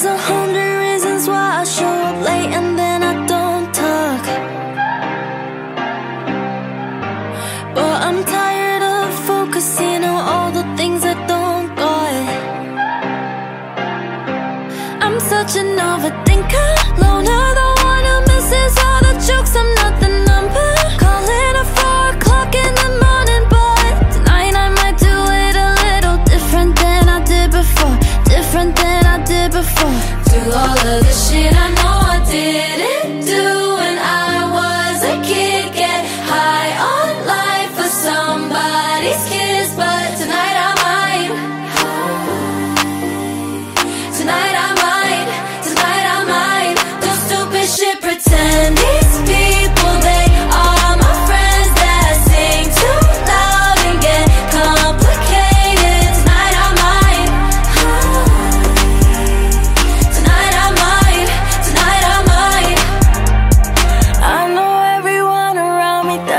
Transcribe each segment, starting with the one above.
There's a hundred reasons why I show up late and then I don't talk. But I'm tired of focusing on all the things I don't got. I'm such a overthinker, loner. Do all of the shit I know I did it.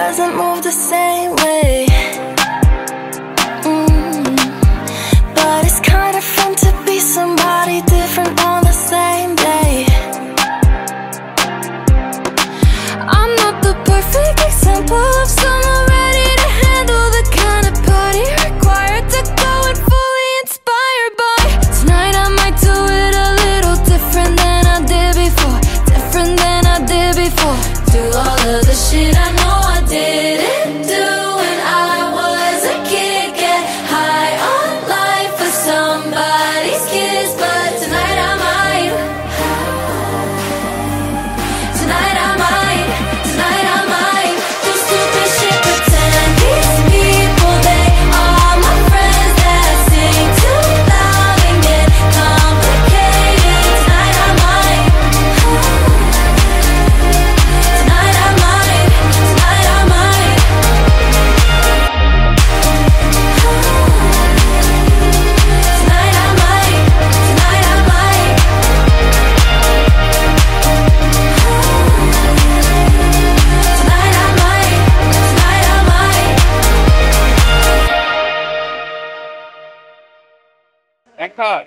doesn't move the same. এক থাক